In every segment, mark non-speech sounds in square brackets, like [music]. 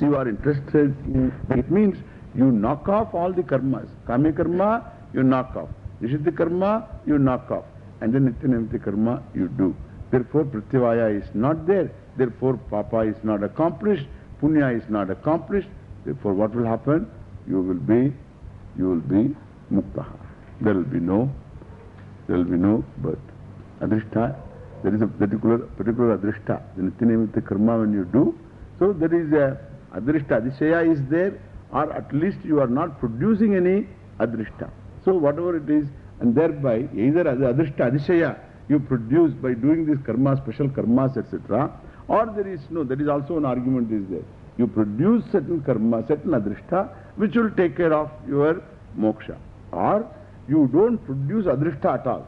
you are interested in, it means you knock off all the karmas. Kame karma, you knock off. Nishiddha karma, you knock off. And then Nityanamiti karma, you do. Therefore, Pratyavaya is not there. Therefore, Papa is not accomplished. Punya is not accomplished. Therefore, what will happen? You will be, you will be Muktaha. There will be no, there will be no birth. Adrishta, there is a particular, particular Adrishta. The Nityanamiti karma when you do, so there is a Adrishta. Adishaya is there, or at least you are not producing any Adrishta. So whatever it is, and thereby either Adrishta, Adishaya, you produce by doing these karma, special karmas, etc. Or there is no, there is also an argument is there. You produce certain karma, certain adrishta, which will take care of your moksha. Or you don't produce adrishta at all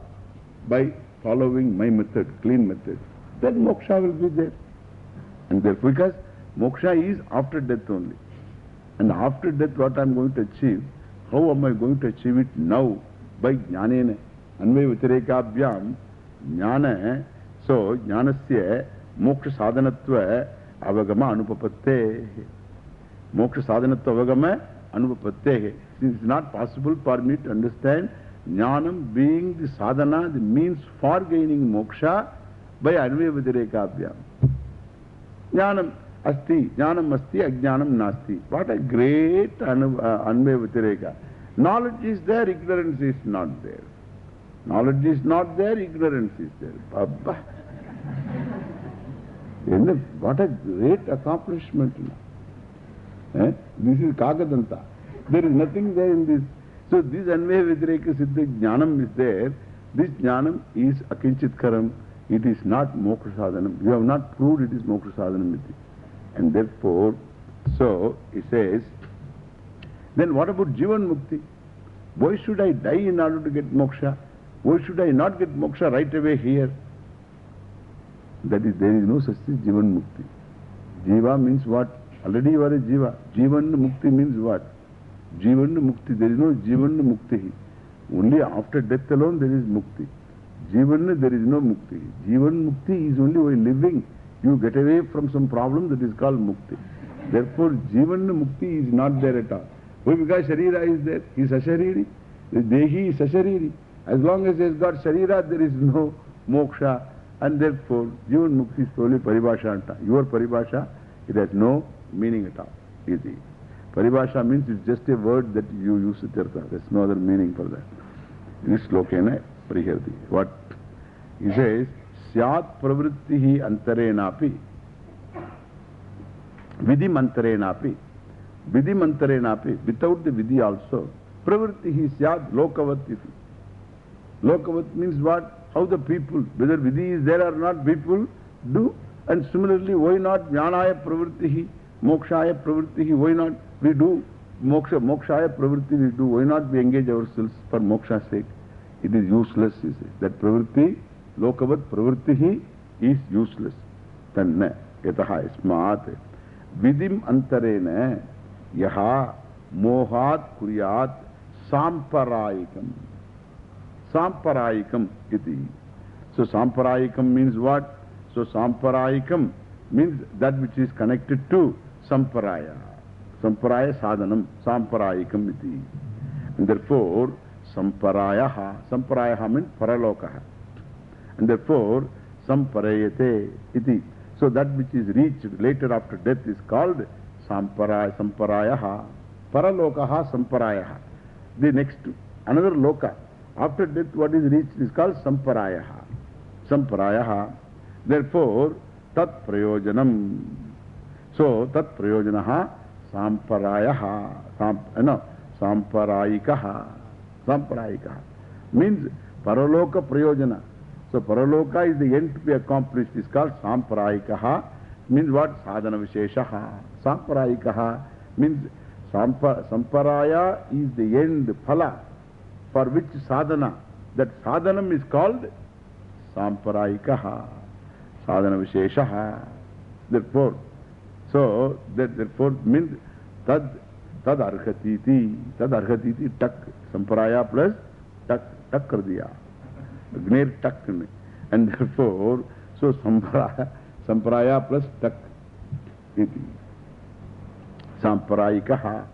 by following my method, clean method. Then moksha will be there. And therefore, because moksha is after death only. And after death, what I am going to achieve, how am I going to achieve it now? By jnanene. Anvay vitarekabyam, jnana, so jnanasya moksha sadhanatva avagama anupapatte. Moksha sadhanatva avagama anupapatte. It's not possible for me to understand jnanam being the sadhana, the means for gaining moksha by anvay vitarekabyam. Jnanam. Eh? Siddha Jnanam is there. This Jnanam is Akinchit Karam. It is not Moksha Sadhanam. You have not proved it is Moksha Sadhanam. And therefore, so he says, then what about Jivan Mukti? Why should I die in order to get moksha? Why should I not get moksha right away here? That is, there is no such thing Jivan Mukti. Jiva means what? Already you are a Jiva. Jivan Mukti means what? Jivan Mukti. There is no Jivan Mukti. Only after death alone there is Mukti. Jivan there is no Mukti. Jivan Mukti is only while living. You get away from some problem that is called Mukti. Therefore, Jivan Mukti is not there at all. Why? Because Sharira is there. He is Ashariri. The Dehi is Ashariri. As long as he has got Sharira, there is no moksha. And therefore, Jivan Mukti is only Paribhasha. Your Paribhasha, it has no meaning at all. Iti. Paribhasha means it's just a word that you use it. There's no other meaning for that. This slokena, Parihirti. What? He says, स्यात् प्रवृत्ति ही अंतरेणापि विधि मंत्रेणापि विधि मंत्रेणापि without the Vidhi also प्रवृत्ति ही स्यात्, लोकवत् इति। लोकवत् means what how the people whether vidhi is there or not people do and similarly why not ज्ञानाय प्रवृत्ति ही मोक्षाय प्रवृत्ति ही व्हाई नॉट वी डू मोक्ष मोक्षाय प्रवृत्ति we do why not be engage ourselves for moksha sake it is useless is that प्रवृत्ति लोकवत् प्रवृत्ति ही इस यूजलेस तन्न, यतः इस्मात् विदिम अंतरेन यहा मोहात् कुरियात् सांपरायिकम्। सांपरायिकम् इति। सो सांपरायिकम् means what so सांपरायिकम् means that which is connected to संपराया संपराय साधनम् सांपरायिकम् इति। Therefore संपराया हा संपराया हा मीन्स परलोक हा And therefore, samparayate iti. So that which is reached later after death is called samparaya, samparayaha. Paralokaha samparayaha. The next, another loka. After death, what is reached is called samparayaha. Samparayaha. Therefore, tat prayojanam. So, tat prayojanaha samparayaha. Sam, eh, no, samparayikaha. Samparayikaha. Means paraloka prayojana. So paraloka is the end to be accomplished. It's called samparayikaha. Means what? Sadhana visheshaha. Samparayikaha means sampa, samparaya is the end, phala, for which sadhana. That sadhanam is called samparayikaha. Sadhana visheshaha. Therefore, so that therefore means tad, tad arhatiti. Tad arhatiti tak. Samparaya plus tak, tak kar diya. Gner tak. And therefore, so sampraya, sampraya plus tak. Iti. Samparayikaha.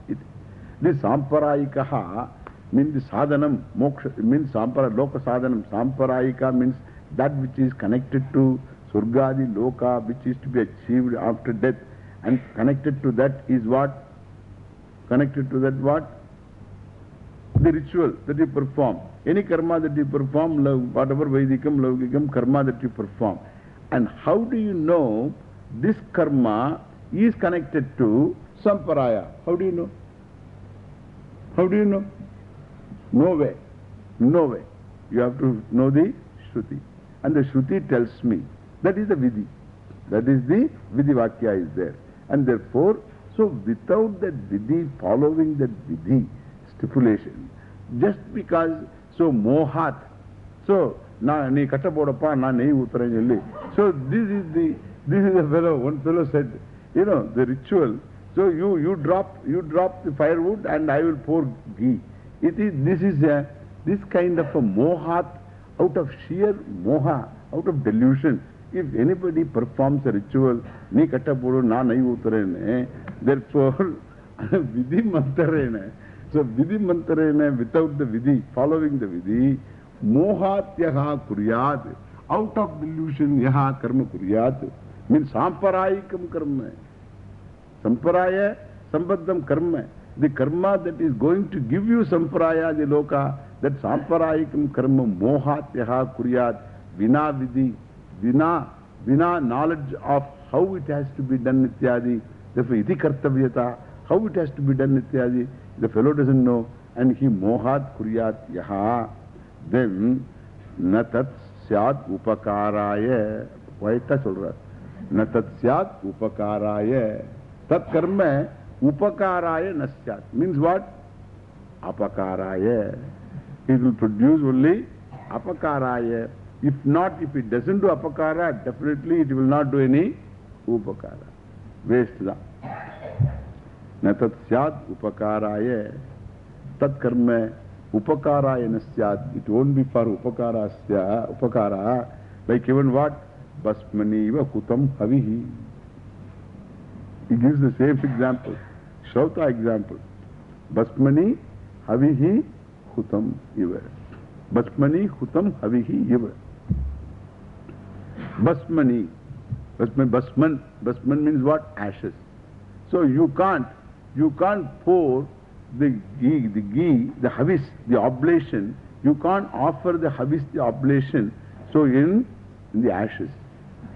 This Samparayikaha means sadhanam, moksha, means sampara, loka sadhanam. Samparayika means that which is connected to surgadi, loka, which is to be achieved after death. And connected to that is what? Connected to that what? The ritual that you perform. Any karma that you perform, whatever Vedikam, Laukikam karma that you perform. And how do you know this karma is connected to Samparaya? How do you know? How do you know? No way. No way. You have to know the Shruti. And the Shruti tells me. That is the Vidhi. That is the Vidhi Vakya is there. And therefore, so without that Vidhi, following that Vidhi stipulation, just because, so mohat, so, na nee katta bodappa, na nei uttaranjalli. So this is the, this is the fellow, one fellow said, you know, the ritual. So you, you drop, you drop the firewood and I will pour ghee. It is, this is a, this kind of a mohat, out of sheer moha, out of delusion. If anybody performs a ritual, ni katta podu, na nai utarene, therefore, vidhi mantarene. So vidhi mantarene, without the vidhi, following the vidhi, mohat yaha kuryat, out of delusion yaha karma kuryat, means samparayikam karma. Samparaya, sambaddham karma. The karma that is going to give you samparaya, the loka, that samparayikam karma, mohat yaha kuryat, vina vidhi, vina, vina knowledge of how it has to be done nityadi, therefore iti kartavyata, how it has to be done nityadi, the fellow doesn't know, and he mohat kuryat yaha, then natat syad upakaraya, vaita solra, natat syad upakaraya, tat karma upakaraya nasyat, means what? Apakaraya. It will produce only apakaraya. If not, if it doesn't do apakara, definitely it will not do any upakara. Waste that. Basmani hutam havihi iva. Basmani. Basman, basman. Basman means what? Ashes. So you can't, you can't pour the ghee, the ghee, the havis, the oblation. You can't offer the havis, the oblation. So in, in the ashes.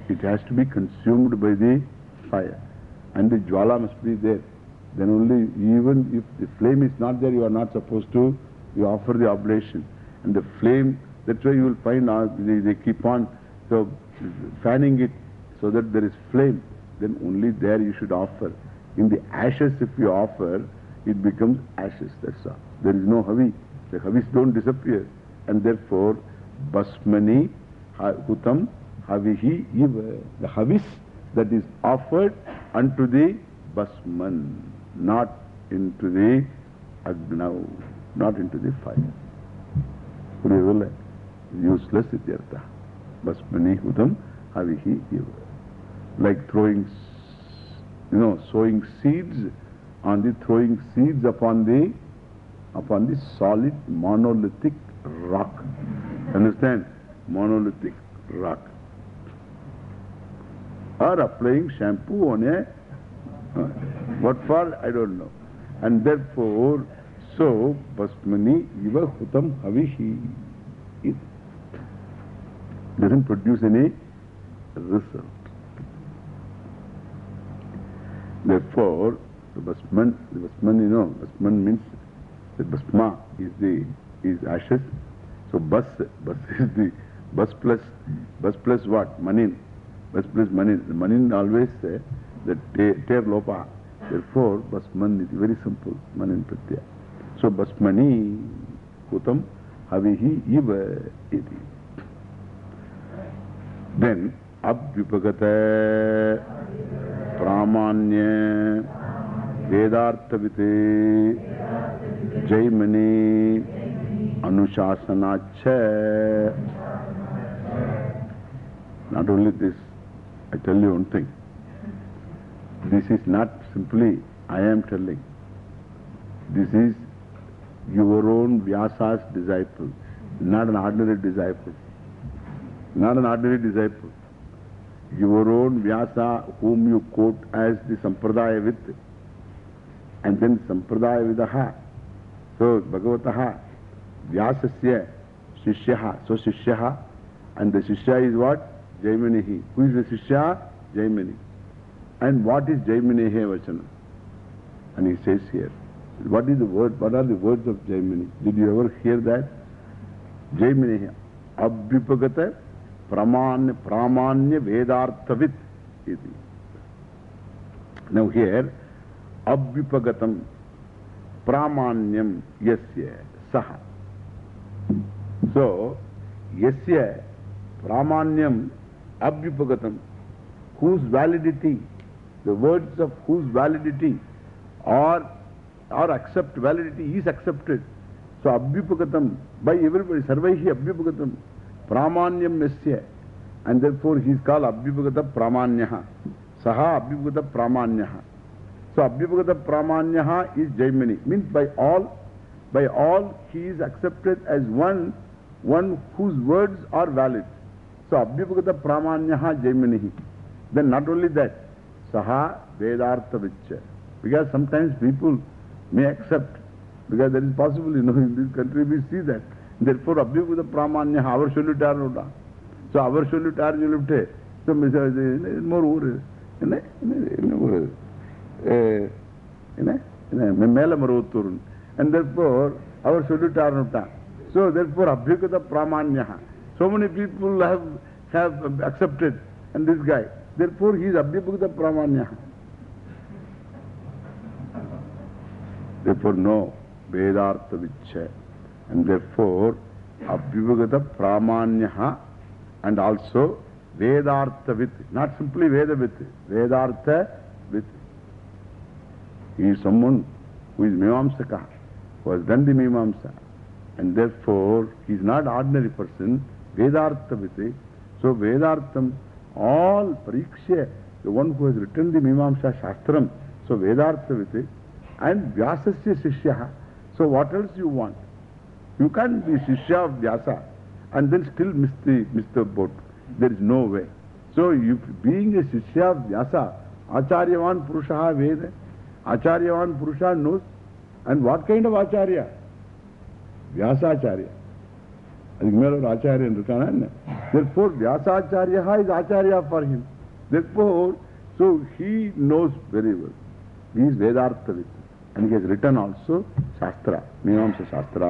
It has to be consumed by the fire. And the jwala must be there. Then only, even if the flame is not there, you are not supposed to, you offer the oblation. And the flame, that's why you will find uh, they, they keep on so fanning it so that there is flame. Then only there you should offer. In the ashes, if you offer, it becomes ashes, that's all. There is no havi. The havis don't disappear. And therefore, basmani hutam havihi iva. The havis that is offered unto the basman, not into the agnav, not into the fire. Useless ityartha. Basmani hutam havihi iva. Like throwing, you know, sowing seeds and the throwing seeds upon the upon the solid monolithic rock. Understand? Monolithic rock. Or applying shampoo on a what for? I don't know. And therefore, so Basmani Iva Hutam Havihi it doesn't produce any result. Therefore, the Basman, the Basman, you know, Basman means the Basma is the is ashes. So Bas, Bas is the Bas plus, Bas plus what? Manin. Bas plus Manin. The Manin always say the tear lopa. Therefore, Basman is very simple. Manin Pratyaya. So Basmani Kutam Havihi Iva iti. Then Abvipagata Pramanya Vedarthavite Jaimani Anushasanacha. Not only this, I tell you one thing. This is not simply I am telling. This is your own Vyasa's disciple, not an ordinary disciple. Not an ordinary disciple. Your own Vyasa, whom you quote as the Sampradaya with, and then Sampradaya Vidaha. So, Bhagavataha, Vyasasya, Shishyaha. So, Shishyaha, and the Shishya is what? Jaimanihi. Who is the Shishya? Jaimani. And what is Jaiminehe Vachana? And he says here, what is the word, what are the words of Jaimini? Did you ever hear that? Jaiminehe, Abhyupagata प्रमाण्य, प्रामाण्य वेदार्थविद नव here अव्युपगतम प्रामाण्यम यस्य सह so यस्य प्रामाण्यम अव्युपगतम whose validity the words of whose validity are are accept validity is accepted so अव्युपगतम by everybody सर्वे अव्युपगतम। Pramanyam Yasya. And therefore, he is called Abhyupagata Pramanyaha. Saha Abhyupagata Pramanyaha. So, Abhyupagata Pramanyaha is Jaimini. Means by all, by all, he is accepted as one, one whose words are valid. So, Abhyupagata Pramanyaha Jaiminihi. Then not only that, Saha Vedartha Vichya. Because sometimes people may accept, because that is possible, you know, [laughs] in this country we see that. Therefore, Abhyukuta Pramanya, our solitar nuda So, our solitar you live there. So, Mr. more over. And therefore, our solitar nuda So, therefore, Abhyukuta Pramanya. So many people have, have accepted, and this guy. Therefore, he is Abhyukuta Pramanya. Therefore, no Vedartha Vichaya. And therefore abhyukata pramanya and also vedartha with not simply veda with vedartha with He is someone who is Mimamsaka, who has done the Mimamsa. And therefore, he is not ordinary person, Vedartha Viti. So, Vedartham, all Pariksha, the one who has written the Mimamsa Shastram, so Vedartha Viti, and Vyasasya Shishyaha. So, what else you want? You can't be Shishya of Vyasa and then still miss the, miss the boat. There is no way. So, you, being a Shishya of Vyasa, Acharyavan Purushaha Veda, Acharyavan Purusha knows. And what kind of Acharya? Vyasacharya. அதுக்கு மேல ஒரு ஆச்சாரியன் இருக்கானா என்ன therefore Vyasacharya is Acharya for him therefore so he knows very well he is Vedartha and he has written also Shastra Mimamsa Shastra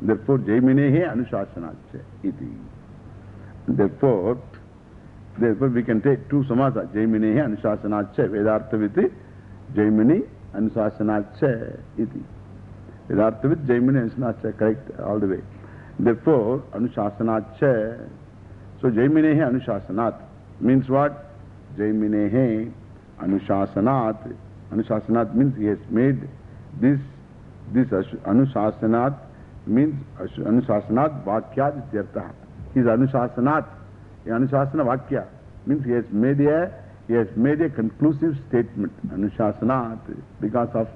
Therefore, Jaiminehe Anusasanacha. Iti. Therefore, therefore we can take two samasa. Jaiminehe Anusasanacha. Vedartha with Jaimini Anusasanacha iti. Vedarthavit Jaimini Anusasanacha, correct all the way. Therefore, Anusasanacha. So, Jaiminehe Anusasanat means what? Jaiminehe Anusasanat. Anusasanat means he has made this, this Anusasanat means Anusasanat Vakyat Ityartha. He is Anusasanat. Anusasana Vakya means he has made a he has made a conclusive statement, Anushasanat, because of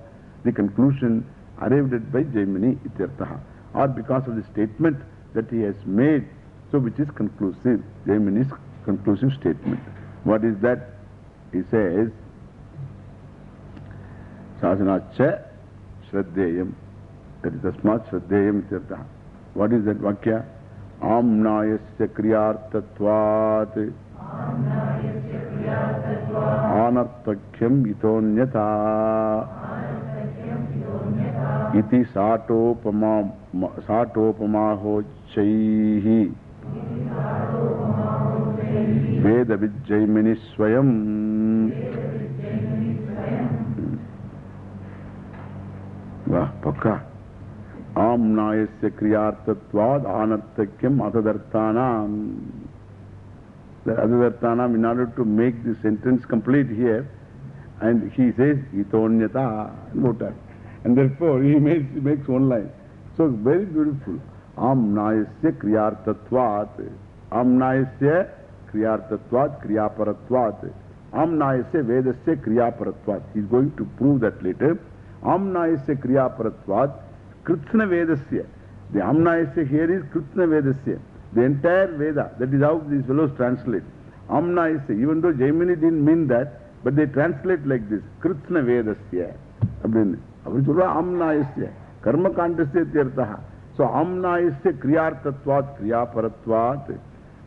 the conclusion arrived at by Jaimini Ityartaha, or because of the statement that he has made, so which is conclusive, Jaimini's conclusive statement. What is that? He says, Shasanacha Shraddeyam, that is Asmat Shraddeyam Ityartaha. What is that Vakya? Amnayasya Kriyartatvat. Anartakyam itonyata iti satopama satopamaho chaihi Veda Vijjaimini Swayam Ah, Pakka. Amnayasya kriyartatvad anartakyam atadarthanam. The atadarthanam, in order to make the sentence complete here, and he says, itonyata, noted. And therefore, he makes, he makes one line. So, very beautiful. Amnayasya kriyartatvat. Amnayasya kriyartatvat kriyaparatvat. Amnayasya vedasya kriyaparatvat. He is going to prove that later. Amnayasya kriyaparatvat kritsna vedasya. The Amnayasya here is kritsna vedasya. The entire Veda, that is how these fellows translate. Amnayasya, even though Jaimini didn't mean that, but they translate like this. Kritsna vedasya. அப்படின்னு அப்படி சொல்றா ஆம்னாயஸ்ய கர்ம காண்டஸ்ய Theertha so ஆம்னாயஸ்ய கிரியார்த்தத்வாத் கிரியாபரத்வாத்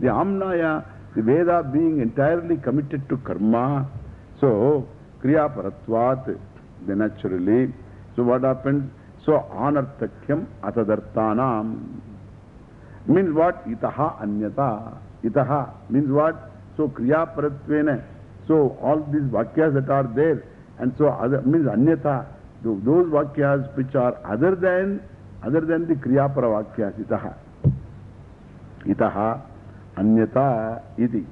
the ஆம்னாயா the Vedas being entirely committed to karma so கிரியாபரத்வாத் the naturally so what happens So, anarthakyam atadarthanam means what? Itaha anyata. Itaha means what? So, kriya paratvena. So, all these vakyas that are there and so other means anyata. Those vakyas which are other than other than the kriya para vakyas. Itaha. Itaha anyata iti.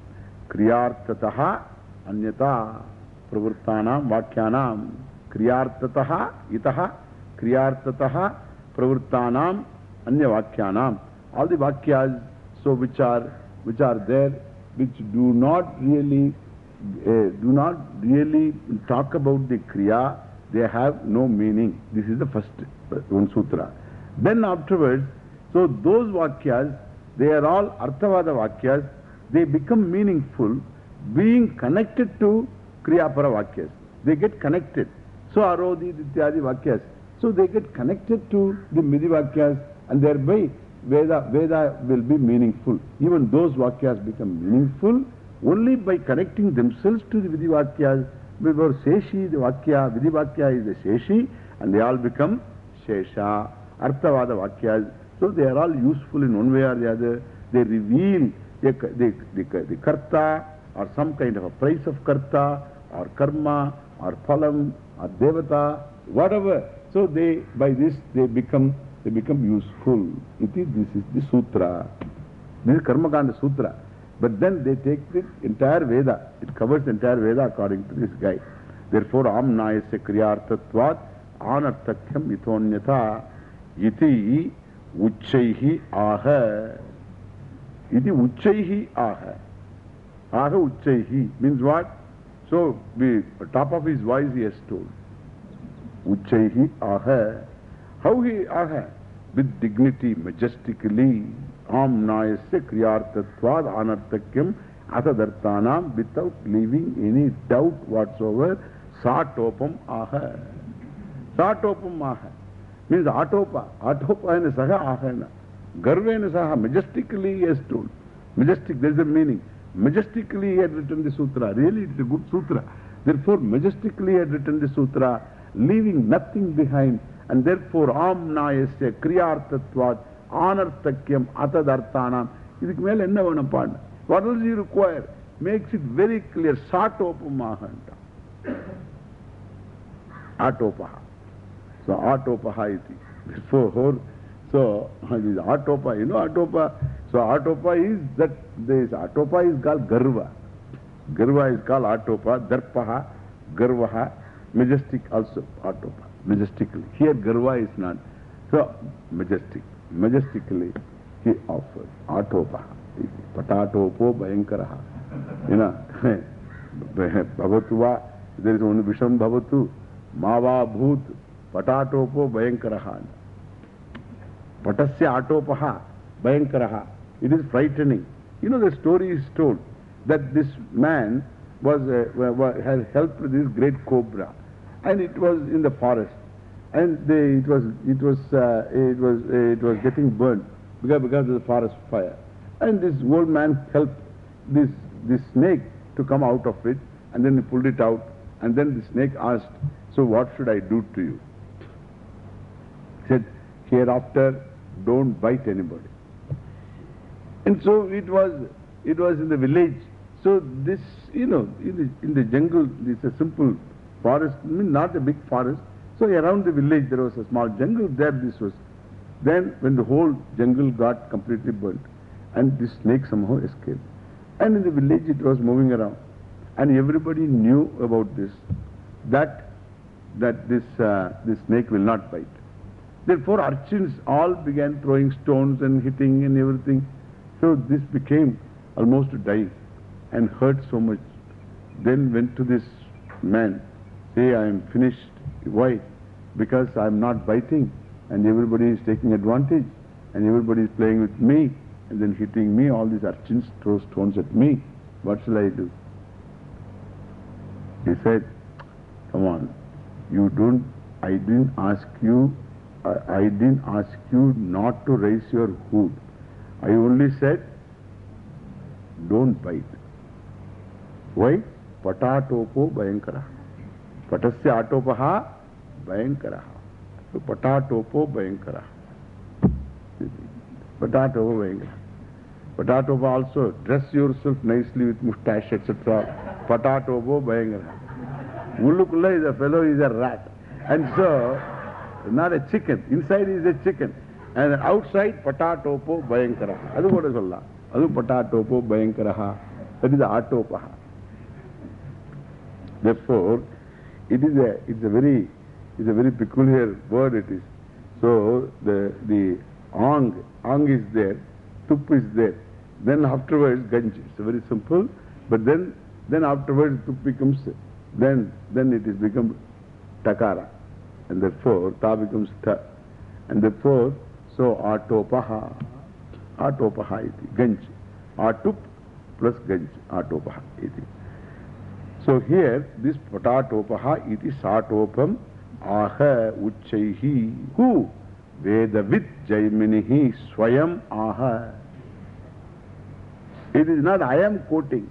Kriyartataha anyata pravurtanam vakyanam. Kriyartataha itaha क्रियार्थतः प्रवृत्तानाम अन्य वाक्यानाम all the वाक्याज so which are which are there which do not really do not really talk about the क्रिया they have no meaning this is the first one सूत्र then afterwards so those वाक्याज they are all अर्थवाद वाक्याज they become meaningful being connected to क्रियापर वाक्याज they get connected so आरोदी इत्यादि वाक्याज So they get connected to the midi vakyas and thereby Veda, Veda will be meaningful. Even those Vakyas become meaningful only by connecting themselves to the Vidhi Vakyas. Before Seshi, the Vakya, Vidhi Vakya is the Seshi, and they all become Shesha, Arthavada Vakyas. So they are all useful in one way or the other. They reveal the, the, the, the Karta or some kind of a price of Karta or Karma or Phalam or Devata, whatever. So they, by this, they become they become useful. Iti, this is the sutra. This is Karmakanda sutra. But then they take the entire Veda. It covers the entire Veda according to this guy. Therefore, amnayasya kriyartatvat anartakyam itonyata iti uchaihi aha. Iti uchaihi aha. Aha uchaihi means what? So, the top of his voice he has told. Uchaihi aha. How he aha? With dignity, majestically, amnayasya kriyartatvad anartakyam asadartanam without leaving any doubt whatsoever, satopam aha. Satopam aha. Means atopa. Atopa and saha aha. Garvena saha, majestically he has told. Majestic, there is a meaning. Majestically he had written the sutra. Really, it is a good sutra. Therefore, majestically he had written the sutra, leaving nothing behind. And therefore, amnayasya kriyartatvat anartakyam atadarthanam. இதுக்கு மேல என்ன வேணும் பாடு What else you require? Makes it very clear. Satopamahanta. Atopaha. So, Atopaha iti. Therefore, so, this Atopa, you know Atopa? So, Atopa is that, this Atopa is called Garva. Garva is called Atopa, Darpaha, Garvaha, majestic also, Atopa, majestically. Here Garva is not. So, majestic, majestically he offers Atopa. Patatopo Bhayankaraha. You know, [laughs] Bhavatva, there is only Visham Bhavatu, Mava Bhut, Patatopo Bhayankaraha. Patasya Atopaha, Bhayankaraha. It is frightening. You know, the story is told that this man was, uh, had helped this great cobra, and it was in the forest, and they, it was, it was, uh, it was, uh, it was getting burned because, because of the forest fire. And this old man helped this, this snake to come out of it, and then he pulled it out, and then the snake asked, So, what should I do to you? He said, Hereafter, don't bite anybody. And so it was, it was in the village. So, this, you know, in the, in the jungle, it's a simple forest, I mean, not a big forest. So around the village there was a small jungle, there this was. Then when the whole jungle got completely burnt and this snake somehow escaped. And in the village it was moving around. And everybody knew about this, that, that this, uh, this snake will not bite. Therefore urchins all began throwing stones and hitting and everything. So this became almost dying and hurt so much. Then went to this man, say I am finished. Why? Because I am not biting and everybody is taking advantage and everybody is playing with me and then hitting me. All these urchins throw stones at me. What shall I do? He said, come on, you don't, I didn't ask you, I, I didn't ask you not to raise your hood. I only said, don't bite. Why? Patatopo Bayankara. Bayankara. Patatopo Bayankara. Patatopo also dress yourself nicely with mustache, etc. Patatopo Bayankara. Ullukulla is a fellow, is a rat. And so, not a chicken. Inside is a chicken. And outside, patatopo bayankara. Adu what is Allah? Adu patatopo bayankaraha. That is the atopaha. Therefore, it is a, it's a very, it's a very peculiar word it is. So, the, the ang, ang is there, tup is there. Then afterwards, ganj. It's very simple. But then, then afterwards, tup becomes, then, then it is become takara. And therefore, ta becomes ta. And therefore, so atopaha, atopaha iti, ganj. Atup plus ganj, atopaha iti. So here, this patatopaha iti satopam aha uchaihi. Who? Vedavit jaiminihi swayam aha. It is not I am quoting.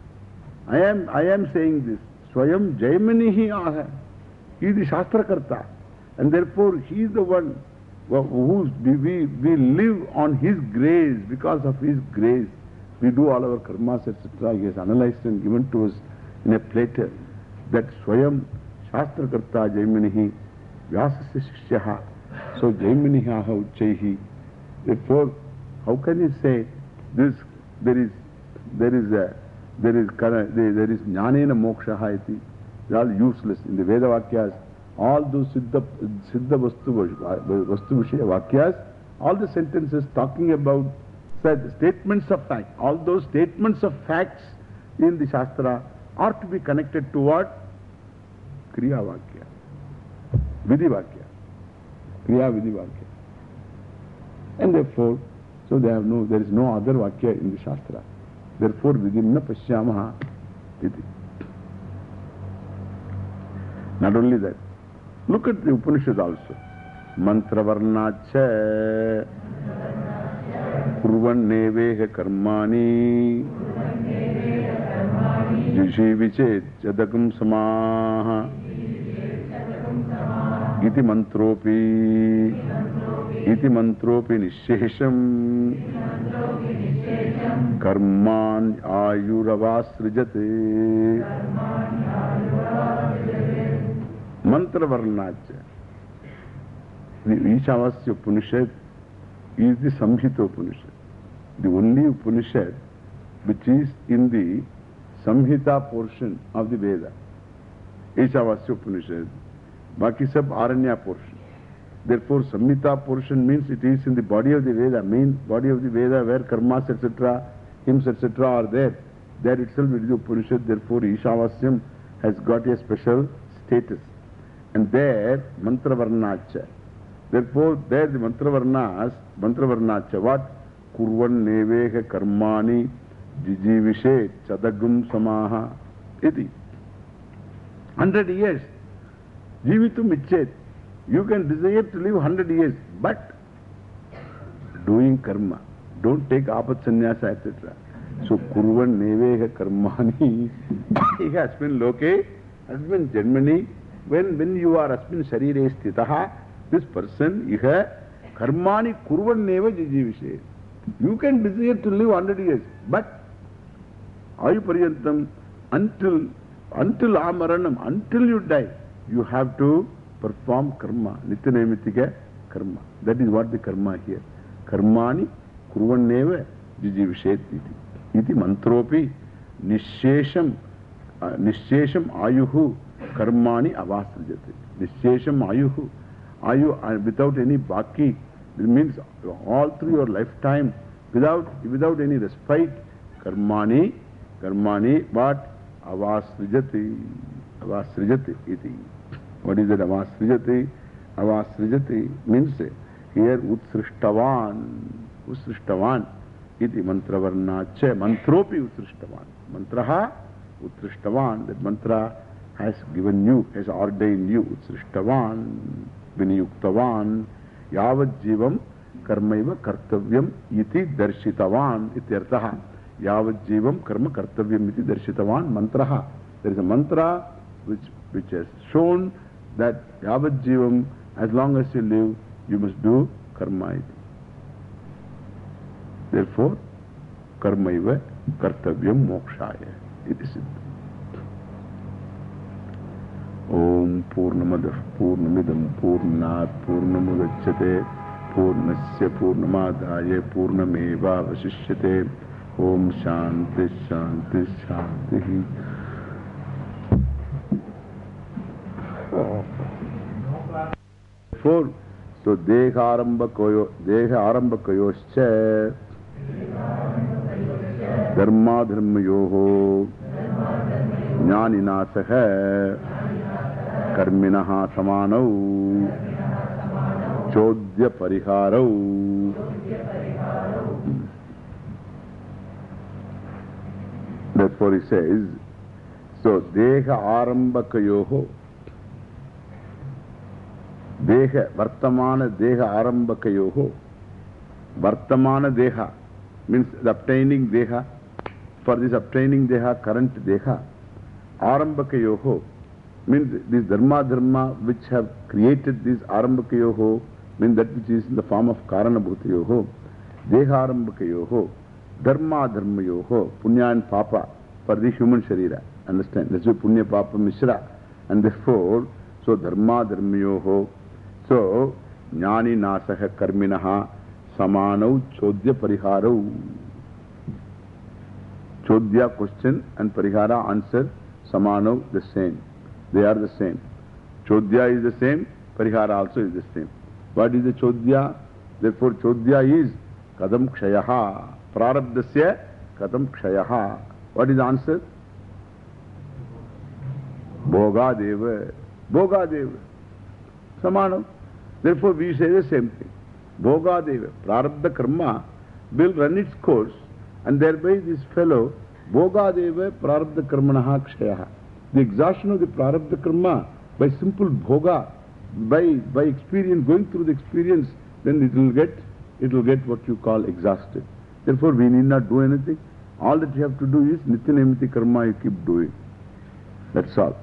I am, I am saying this. Swayam jaiminihi aha. He is the Shastra Karta. And therefore, he is the one who we, we live on his grace, because of his grace. We do all our karmas, etc. He has analyzed and given to us in a platter that Swayam Shastra Karta Jaiminihi Vyasasya Shishyaha. So Jaiminihi Aha Uchaihi. Therefore, how can you say this, there is, there is a, there is, there is Jnanena Mokshaha iti. They are all useless. In the Veda Vakyas, all those Siddha, siddha vastu, vastu Vishaya Vakyas, all the sentences talking about said statements of fact, all those statements of facts in the Shastra are to be connected to what? Kriya Vakya. Vidhi Vakya. Kriya Vidhi Vakya. And therefore, so they have no, there is no other Vakya in the Shastra. Therefore, Vidimna Pashyamaha iti. Not only that, look at the Upanishad also. Mantra Varnacha Kurvan Neveha Karmani Jishi జిషేవి సమాతి మంత్రోపీ. ఇది మంత్రోపి నిశేషం. కర్మాన్ ఆయురవాసృజతే. మంత్రవర్ణాచ. Ishavasya Upanishad is the Samhita Upanishad the only Upanishad which is in the Samhita portion of the Veda. Ishavasya Upanishad. Baki sab Aranya portion. Therefore, Samhita portion means it is in the body of the Veda, main body of the Veda where karmas etc., hymns etc. are there. There itself it is the Upanishad. Therefore, Ishavasyam has got a special status. And there, Mantra Varnacha. Therefore, there the Mantra Varnas, Mantra Varnacha, what? Kurvan Neveha Karmani Sharire Stitaha, this person, Iha Karmani Kurvan Neva Jijivishe. You can desire to live hundred years, but Ayuparyantam, until, until Amaranam, until you die, you have to perform karma, nitya naimittika karma. That is what the karma here. Karmani kurvanneva jijivishet iti. Iti mantropi nishesham, uh, nishesham ayuhu karmani avasrijati. Nishesham ayuhu. Ayu uh, without any baki. It means all through your lifetime without, without any respite. Karmani, given you, has ordained you. Utsrishtavan. Vinayuktavan. Yavad jivam karmaiva kartavyam iti darshitavan. Ityartaha. यावज्जीवं कर्म कर्तव्यम् इति दर्शितवान् मन्त्रः। There is a mantra which which is shown that यावज्जीवम् you live do karma इति there four कर्मैव कर्तव्यं मोक्षाय इति। सिद्धम् ॐ पूर्णमदः पूर्णमिदं पूर्णस्य पूर्णमादाय पूर्णमेवावशिष्यते। ओम शांति शांति शांति। ही फोर। तो देह आरंभ कयो, देह आरंभ कयोश्च। धर्मा धर्म यो हो ज्ञानी नाशह कर्मिना समान। चोद्य परिहारौ Pariharau Therefore he says, so Deha Arambakayoho Deha, Vartamana Deha Arambakayoho. Vartamana Deha means the obtaining Deha. For this obtaining Deha, current Deha. Arambakayoho means this Dharma Dharma which have created this Arambakayoho means that which is in the form of Karanabhutayoho. Deha Arambakayoho. Dharma Dharmayoho. Punya and Papa for the human Sharira. Understand? That's why Punya Papa Mishra. And therefore, so Dharma Dharmayoho. So, Jnani Nasaha Karminaha Samanau Chodya Pariharau. Chodya question and Parihara answer Samanau the same. They are the same. Chodya is the same, Parihara also is the same. What is the Chodya? Therefore, Chodya is Kadam Kshayaha. Prarabdasya Kadam Kshayaha. What is the answer? Bhoga Deva. Bhoga Deva. Samanau. Therefore, we say the same thing. Bhoga Deva, Prarabdha Karma will run its course and thereby this fellow, Bhoga Deva Prarabdha Karmanaha Kshayaha. The exhaustion of the Prarabdha Karma by simple Bhoga, by, by experience, going through the experience, then it will get, it will get what you call exhausted. Therefore, we need not do anything. All that you have to do is Nitya Naimiti Karma you keep doing. That's all.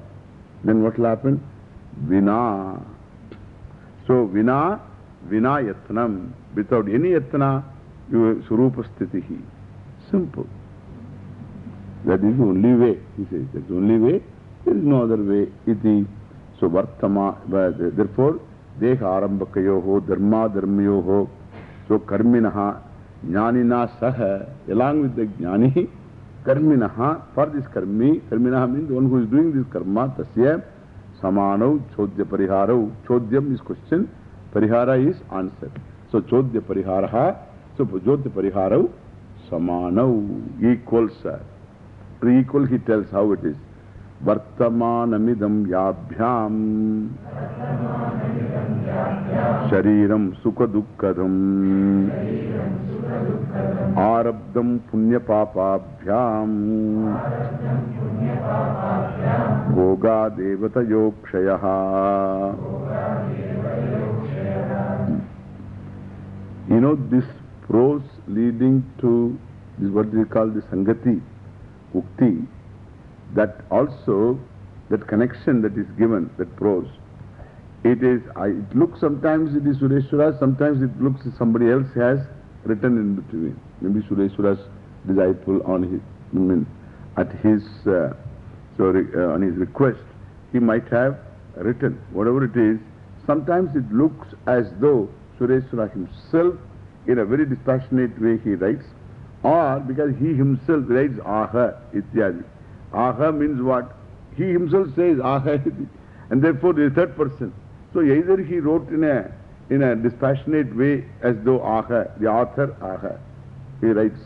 Then what will happen? Vina. So, Vina, Vina Yatnam. Without any Yatna, you Surupa Sthitihi. Simple. That is the only way, he says. That's the only way. There is no other way. Iti. So, Vartama. Therefore, Deha Arambakayoho, Dharma Dharmayoho. So, Karminaha, Jnanina Saha. Along with the Jnani, Karminaha. For this Karmi, Karminaha means the one who is doing this Karma, Tasya. Samanau, Chodya Pariharau. Chodyam is question, Parihara is answer. So Chodya Pariharaha, so Chodya Pariharau, Samanau, equals. Equal he tells how it is. वर्तमानमिदं याभ्याम् शरीरं सुखदुःखदम्। आरब्धम् पुण्यपापाभ्याम्। भोगादेवतयोक्षयः। This what प्रोस् call the Sangati, Ukti, that also, that connection that is given, that prose, it is, I, it looks sometimes it is Sureshwara, sometimes it looks somebody else has written in between. Maybe Sureshwara's disciple on his, I mean, at his, uh, so, uh, on his request, he might have written, whatever it is, sometimes it looks as though Sureshwara himself, in a very dispassionate way, he writes, or because he himself writes Aha Ityadi. Aha means what? He himself says Aha, [laughs] and therefore the third person. So either he wrote in a, in a dispassionate way as though Aha, the author Aha, he writes,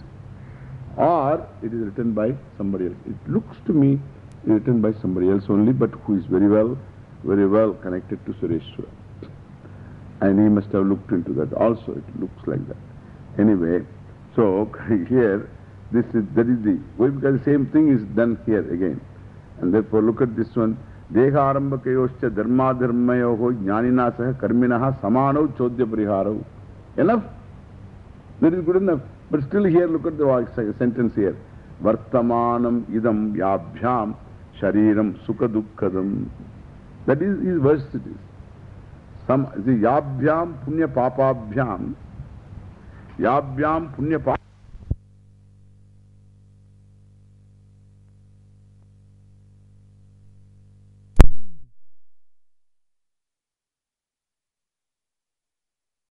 or it is written by somebody else. It looks to me written by somebody else only, but who is very well, very well connected to Sureshwara. And he must have looked into that also. It looks like that. Anyway, so [laughs] here, this is, that is the? Because the same thing is done here again. And therefore look at this one. Deharambakayoscha dharmadharmayoho jnaninasaha karminaha samano chodya pariharo. Enough? That is good enough. But still here look at the sentence here. Vartamanam idam yabhyam shariram sukha dukkadam. That is his verse it is. Some, the yabhyam punya papabhyam. Yabhyam punya papabhyam.